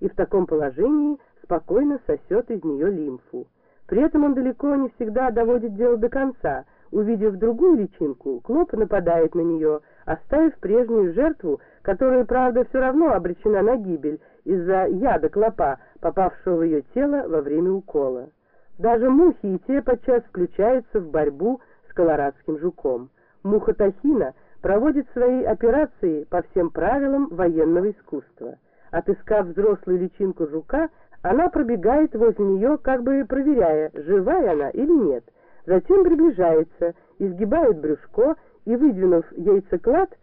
и в таком положении спокойно сосет из нее лимфу. При этом он далеко не всегда доводит дело до конца. Увидев другую личинку, клоп нападает на нее, оставив прежнюю жертву, которая, правда, все равно обречена на гибель из-за яда клопа, попавшего в ее тело во время укола. Даже мухи и те подчас включаются в борьбу с колорадским жуком. Муха Тахина проводит свои операции по всем правилам военного искусства. Отыскав взрослую личинку жука, она пробегает возле нее, как бы проверяя, живая она или нет. Затем приближается, изгибает брюшко и, выдвинув яйцеклад,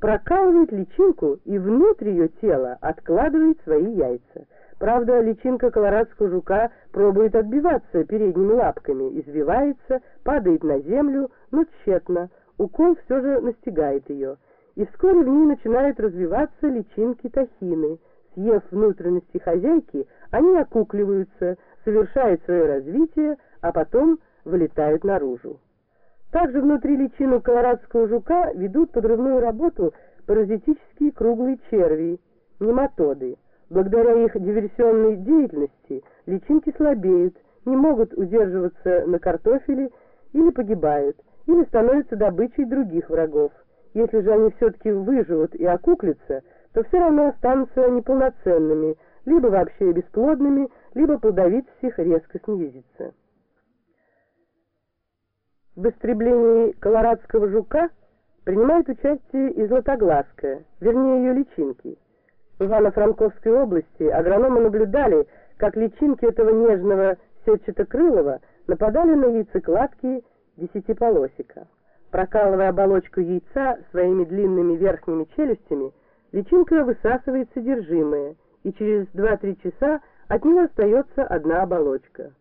прокалывает личинку и внутрь ее тела откладывает свои яйца. Правда, личинка колорадского жука пробует отбиваться передними лапками, извивается, падает на землю, но тщетно. Укол все же настигает ее. И вскоре в ней начинают развиваться личинки тахины. Съев внутренности хозяйки, они окукливаются, совершают свое развитие, а потом вылетают наружу. Также внутри личинок колорадского жука ведут подрывную работу паразитические круглые черви, нематоды. Благодаря их диверсионной деятельности личинки слабеют, не могут удерживаться на картофеле или погибают, или становятся добычей других врагов. Если же они все-таки выживут и окуклятся, то все равно останутся неполноценными, либо вообще бесплодными, либо плодовитость их резко снизится. В истреблении колорадского жука принимает участие и златоглазка, вернее ее личинки – в Ивано-Франковской области агрономы наблюдали, как личинки этого нежного сетчатокрылого нападали на яйцекладки десятиполосика. Прокалывая оболочку яйца своими длинными верхними челюстями, личинка высасывает содержимое, и через 2-3 часа от нее остается одна оболочка.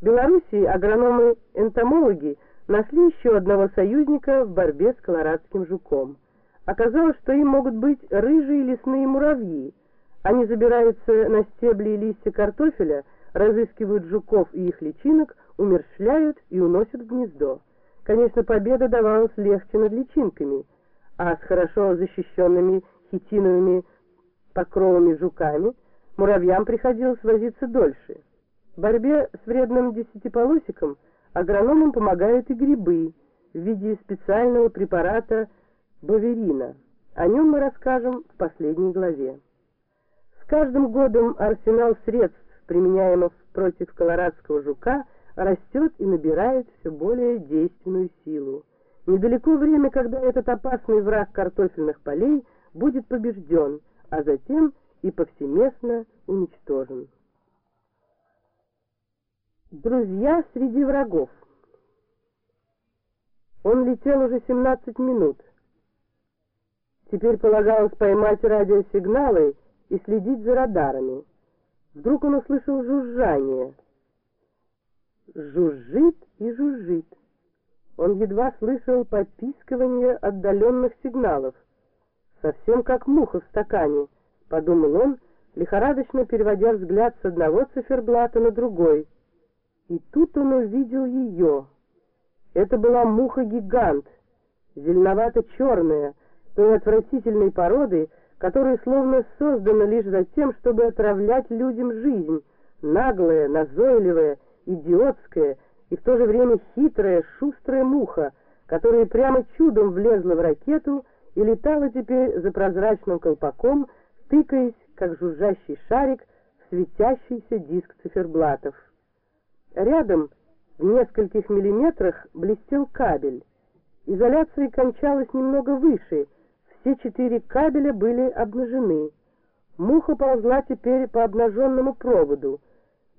В Белоруссии агрономы-энтомологи нашли еще одного союзника в борьбе с колорадским жуком – Оказалось, что им могут быть рыжие лесные муравьи. Они забираются на стебли и листья картофеля, разыскивают жуков и их личинок, умерщвляют и уносят в гнездо. Конечно, победа давалась легче над личинками, а с хорошо защищенными хитиновыми покровами жуками муравьям приходилось возиться дольше. В борьбе с вредным десятиполосиком агрономам помогают и грибы в виде специального препарата Баверина. О нем мы расскажем в последней главе. С каждым годом арсенал средств, применяемых против колорадского жука, растет и набирает все более действенную силу. Недалеко время, когда этот опасный враг картофельных полей будет побежден, а затем и повсеместно уничтожен. Друзья среди врагов. Он летел уже 17 минут. Теперь полагалось поймать радиосигналы и следить за радарами. Вдруг он услышал жужжание. Жужжит и жужжит. Он едва слышал попискивание отдаленных сигналов. Совсем как муха в стакане, подумал он, лихорадочно переводя взгляд с одного циферблата на другой. И тут он увидел ее. Это была муха-гигант, зеленовато-черная, той отвратительной породы, которая словно создана лишь за тем, чтобы отравлять людям жизнь, наглая, назойливая, идиотская и в то же время хитрая, шустрая муха, которая прямо чудом влезла в ракету и летала теперь за прозрачным колпаком, тыкаясь, как жужжащий шарик, в светящийся диск циферблатов. Рядом, в нескольких миллиметрах, блестел кабель. Изоляция кончалась немного выше — все четыре кабеля были обнажены. Муха ползла теперь по обнаженному проводу.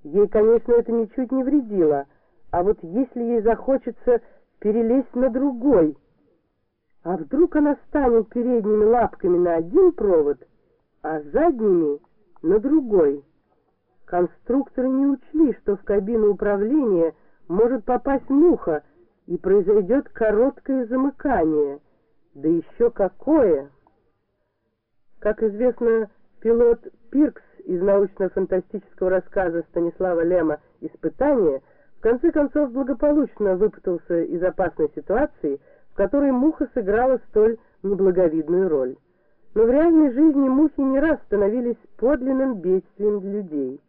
Ей, конечно, это ничуть не вредило, а вот если ей захочется перелезть на другой, а вдруг она станет передними лапками на один провод, а задними на другой? Конструкторы не учли, что в кабину управления может попасть муха, и произойдет короткое замыкание — да еще какое! Как известно, пилот Пиркс из научно-фантастического рассказа Станислава Лема «Испытание» в конце концов благополучно выпутался из опасной ситуации, в которой муха сыграла столь неблаговидную роль. Но в реальной жизни мухи не раз становились подлинным бедствием для людей.